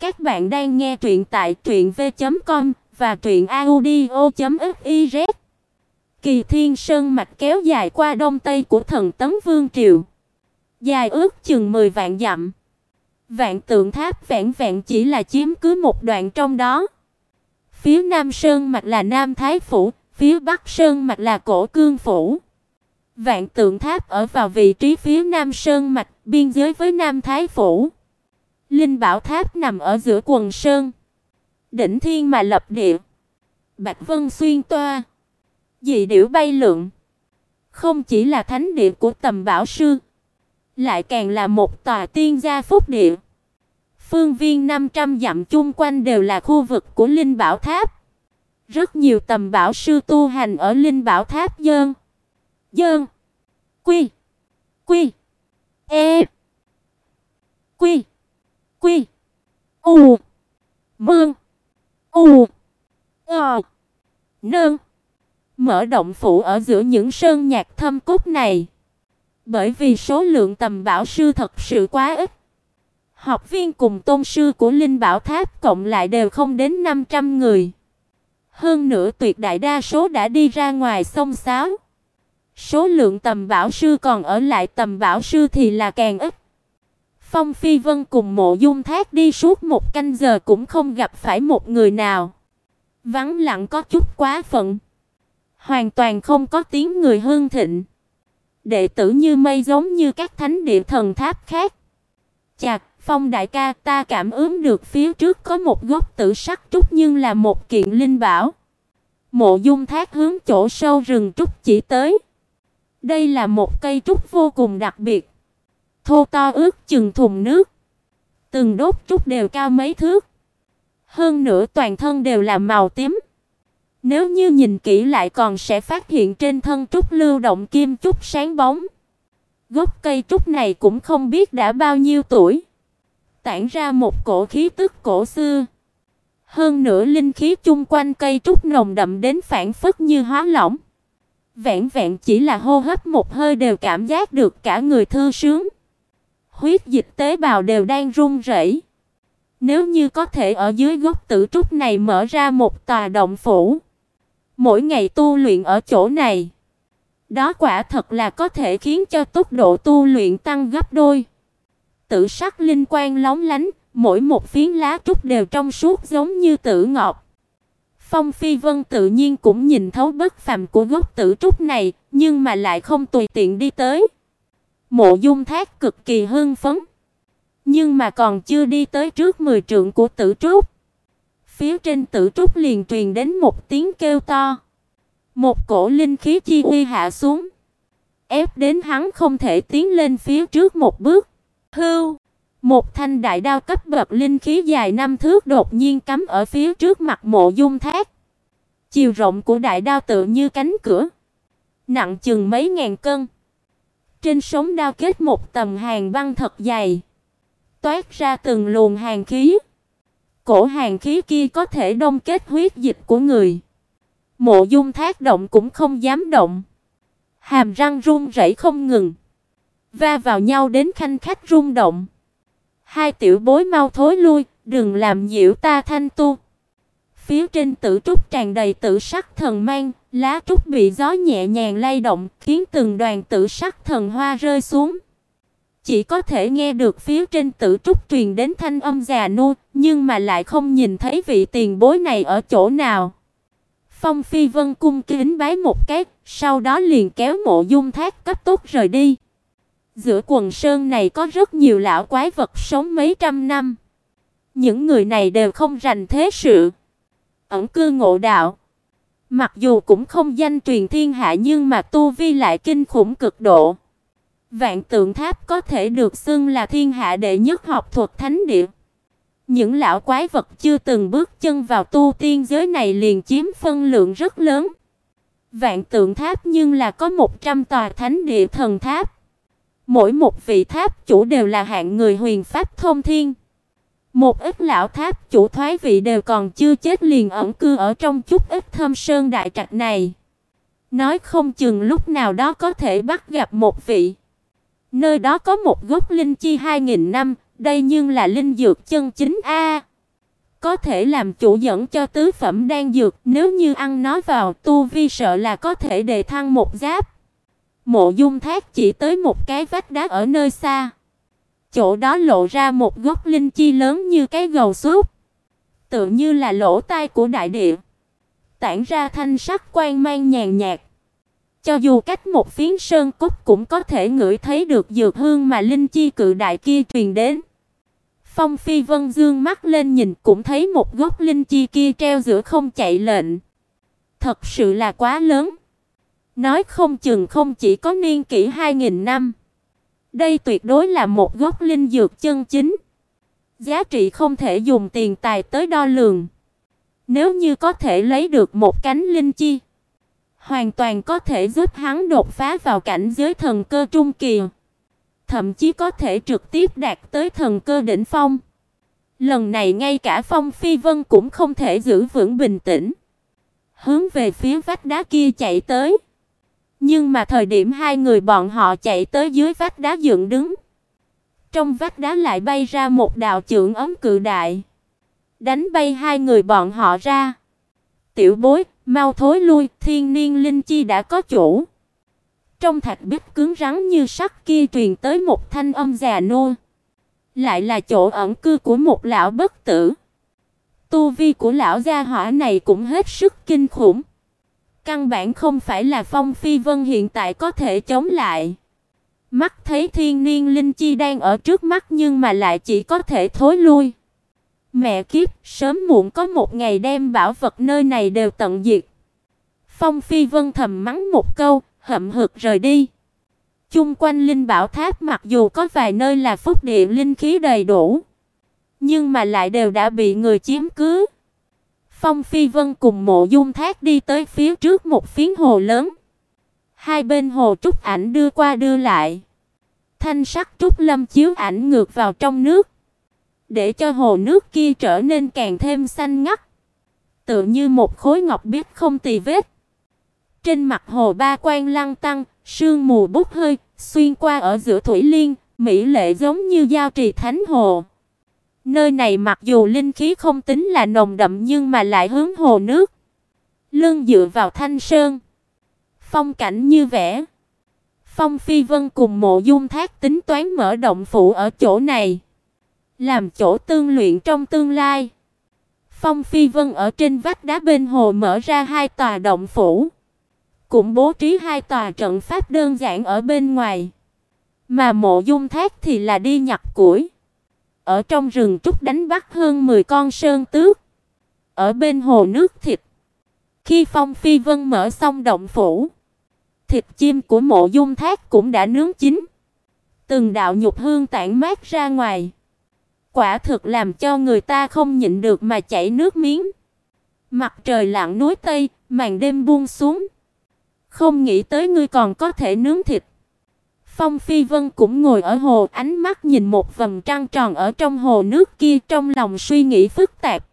Các bạn đang nghe truyện tại truyệnv.com và truyệnaudio.fiz. Kỳ Thiên Sơn mạch kéo dài qua đông tây của thần Tấn Vương triều, dài ước chừng 10 vạn dặm. Vạn Tượng Tháp vẹn vẹn chỉ là chiếm cứ một đoạn trong đó. Phía Nam Sơn mạch là Nam Thái phủ, phía Bắc Sơn mạch là Cổ Cương phủ. Vạn Tượng Tháp ở vào vị trí phía Nam Sơn mạch, biên giới với Nam Thái phủ. Linh Bảo Tháp nằm ở giữa quần sơn, đỉnh thiên mà lập địa. Bạch Vân xuyên toa, dị điểu bay lượn. Không chỉ là thánh địa của tầm bảo sư, lại càng là một tòa tiên gia phúc địa. Phương viên 500 dặm chung quanh đều là khu vực của Linh Bảo Tháp. Rất nhiều tầm bảo sư tu hành ở Linh Bảo Tháp dơn. Dơn. Quy. Quy. E. Quy. Quy. U. Mương. U. Ờ. Nương. Mở động phủ ở giữa những sơn nhạc thâm cốt này. Bởi vì số lượng tầm bảo sư thật sự quá ít. Học viên cùng tôn sư của Linh Bảo Tháp cộng lại đều không đến 500 người. Hơn nữa tuyệt đại đa số đã đi ra ngoài sông sáo. Số lượng tầm bảo sư còn ở lại tầm bảo sư thì là càng ít. Phong Phi Vân cùng Mộ Dung Thác đi suốt một canh giờ cũng không gặp phải một người nào. Vắng lặng có chút quá phận. Hoàn toàn không có tiếng người hương thịnh. Đệ tử như mây giống như các thánh địa thần tháp khác. Chạc, Phong đại ca, ta cảm ứng được phía trước có một gốc tử sắc trúc nhưng là một kiện linh bảo. Mộ Dung Thác hướng chỗ sâu rừng trúc chỉ tới. Đây là một cây trúc vô cùng đặc biệt thô to ước chừng thùng nước. Từng đốt trúc đều cao mấy thước. Hơn nữa toàn thân đều là màu tím. Nếu như nhìn kỹ lại còn sẽ phát hiện trên thân trúc lưu động kim trúc sáng bóng. Gốc cây trúc này cũng không biết đã bao nhiêu tuổi. Tản ra một cổ khí tức cổ xưa. Hơn nữa linh khí chung quanh cây trúc nồng đậm đến phản phất như hóa lỏng. Vẹn vẹn chỉ là hô hấp một hơi đều cảm giác được cả người thư sướng huyết dịch tế bào đều đang run rẩy. Nếu như có thể ở dưới gốc tử trúc này mở ra một tòa động phủ, mỗi ngày tu luyện ở chỗ này, đó quả thật là có thể khiến cho tốc độ tu luyện tăng gấp đôi. Tử sắc linh quang lóng lánh, mỗi một phiến lá trúc đều trong suốt giống như tử ngọc. Phong Phi Vân tự nhiên cũng nhìn thấu bất phàm của gốc tử trúc này, nhưng mà lại không tùy tiện đi tới. Mộ Dung Thác cực kỳ hưng phấn, nhưng mà còn chưa đi tới trước 10 trượng của Tử Trúc, phía trên Tử Trúc liền truyền đến một tiếng kêu to. Một cổ linh khí chi uy hạ xuống, ép đến hắn không thể tiến lên phía trước một bước. Hưu, một thanh đại đao cấp bậc linh khí dài năm thước đột nhiên cắm ở phía trước mặt Mộ Dung Thác. Chiều rộng của đại đao tựa như cánh cửa, nặng chừng mấy ngàn cân. Trên sống đao kết một tầng hàng băng thật dày, toát ra từng luồng hàn khí. Cổ hàn khí kia có thể đông kết huyết dịch của người. Mộ Dung Thác động cũng không dám động. Hàm răng run rẩy không ngừng, va vào nhau đến khanh khách rung động. Hai tiểu bối mau thối lui, đừng làm nhiễu ta thanh tu. Phía trên tử trúc tràn đầy tử sắc thần mang, lá trúc bị gió nhẹ nhàng lay động, khiến từng đoàn tử sắc thần hoa rơi xuống. Chỉ có thể nghe được phía trên tử trúc truyền đến thanh âm già nua, nhưng mà lại không nhìn thấy vị tiền bối này ở chỗ nào. Phong Phi Vân cung kính bái một cái, sau đó liền kéo Mộ Dung Thác cấp tốc rời đi. Giữa quần sơn này có rất nhiều lão quái vật sống mấy trăm năm. Những người này đều không rành thế sự ẩn cư ngộ đạo. Mặc dù cũng không danh truyền thiên hạ nhưng mà tu vi lại kinh khủng cực độ. Vạn Tượng Tháp có thể được xưng là thiên hạ đệ nhất học thuật thánh địa. Những lão quái vật chưa từng bước chân vào tu tiên giới này liền chiếm phân lượng rất lớn. Vạn Tượng Tháp nhưng là có 100 tòa thánh địa thần tháp. Mỗi một vị tháp chủ đều là hạng người huyền pháp thông thiên. Một ít lão tháp chủ thoái vị đều còn chưa chết liền ẩn cư ở trong chút ít thâm sơn đại trạch này. Nói không chừng lúc nào đó có thể bắt gặp một vị. Nơi đó có một gốc linh chi 2000 năm, Đây nhưng là linh dược chân chính a. Có thể làm chủ dẫn cho tứ phẩm đan dược, nếu như ăn nó vào, tu vi sợ là có thể đề thăng một giáp. Mộ Dung Thác chỉ tới một cái vách đá ở nơi xa. Chỗ đó lộ ra một gốc linh chi lớn như cái gầu súp, tựa như là lỗ tai của đại địa, tản ra thanh sắc quang mang nhàn nhạt. Cho dù cách một phiến sơn cốc cũng có thể ngửi thấy được dược hương mà linh chi cự đại kia truyền đến. Phong Phi Vân dương mắt lên nhìn cũng thấy một gốc linh chi kia treo giữa không chạy lệnh. Thật sự là quá lớn. Nói không chừng không chỉ có niên kỷ 2000 năm. Đây tuyệt đối là một gốc linh dược chân chính. Giá trị không thể dùng tiền tài tới đo lường. Nếu như có thể lấy được một cánh linh chi, hoàn toàn có thể giúp hắn đột phá vào cảnh giới thần cơ trung kỳ, thậm chí có thể trực tiếp đạt tới thần cơ đỉnh phong. Lần này ngay cả Phong Phi Vân cũng không thể giữ vững bình tĩnh, hướng về phía vách đá kia chạy tới. Nhưng mà thời điểm hai người bọn họ chạy tới dưới vách đá dựng đứng, trong vách đá lại bay ra một đạo chưởng ấm cự đại, đánh bay hai người bọn họ ra. Tiểu Bối, mau thối lui, thiên niên linh chi đã có chủ. Trong thạch bích cứng rắn như sắt kia truyền tới một thanh âm già nua, lại là chỗ ẩn cư của một lão bất tử. Tu vi của lão gia hỏa này cũng hết sức kinh khủng. Căn bản không phải là Phong Phi Vân hiện tại có thể chống lại. Mắt thấy thiên niên linh chi đang ở trước mắt nhưng mà lại chỉ có thể thối lui. Mẹ kiếp, sớm muộn có một ngày đem bảo vật nơi này đều tận diệt. Phong Phi Vân thầm mắng một câu, hậm hực rời đi. Chung quanh linh bảo tháp mặc dù có vài nơi là phúc địa linh khí đầy đủ, nhưng mà lại đều đã bị người chiếm cứ. Phong Phi Vân cùng Mộ Dung Thác đi tới phía trước một phiến hồ lớn. Hai bên hồ trúc ảnh đưa qua đưa lại. Thanh sắc trúc lâm chiếu ảnh ngược vào trong nước, để cho hồ nước kia trở nên càng thêm xanh ngắt, tựa như một khối ngọc biết không tì vết. Trên mặt hồ ba quan lăng tăng, sương mù bốc hơi, xuyên qua ở giữa thủy liên, mỹ lệ giống như giao trì thánh hồ. Nơi này mặc dù linh khí không tính là nồng đậm nhưng mà lại hướng hồ nước. Lưng dựa vào thanh sơn. Phong cảnh như vẽ. Phong Phi Vân cùng Mộ Dung Thác tính toán mở động phủ ở chỗ này, làm chỗ tương luyện trong tương lai. Phong Phi Vân ở trên vách đá bên hồ mở ra hai tòa động phủ, cũng bố trí hai tòa trận pháp đơn giản ở bên ngoài. Mà Mộ Dung Thác thì là đi nhặt củi. Ở trong rừng trúc đánh bắt hơn 10 con sơn tước. Ở bên hồ nước thịt. Khi Phong Phi Vân mở xong động phủ, thịt chim của Mộ Dung Thác cũng đã nướng chín. Từng đạo nhục hương tản mát ra ngoài. Quả thực làm cho người ta không nhịn được mà chảy nước miếng. Mặt trời lặn núi Tây, màn đêm buông xuống. Không nghĩ tới ngươi còn có thể nướng thịt. Phong Phi Vân cũng ngồi ở hồ, ánh mắt nhìn một vầng trăng tròn ở trong hồ nước kia, trong lòng suy nghĩ phức tạp.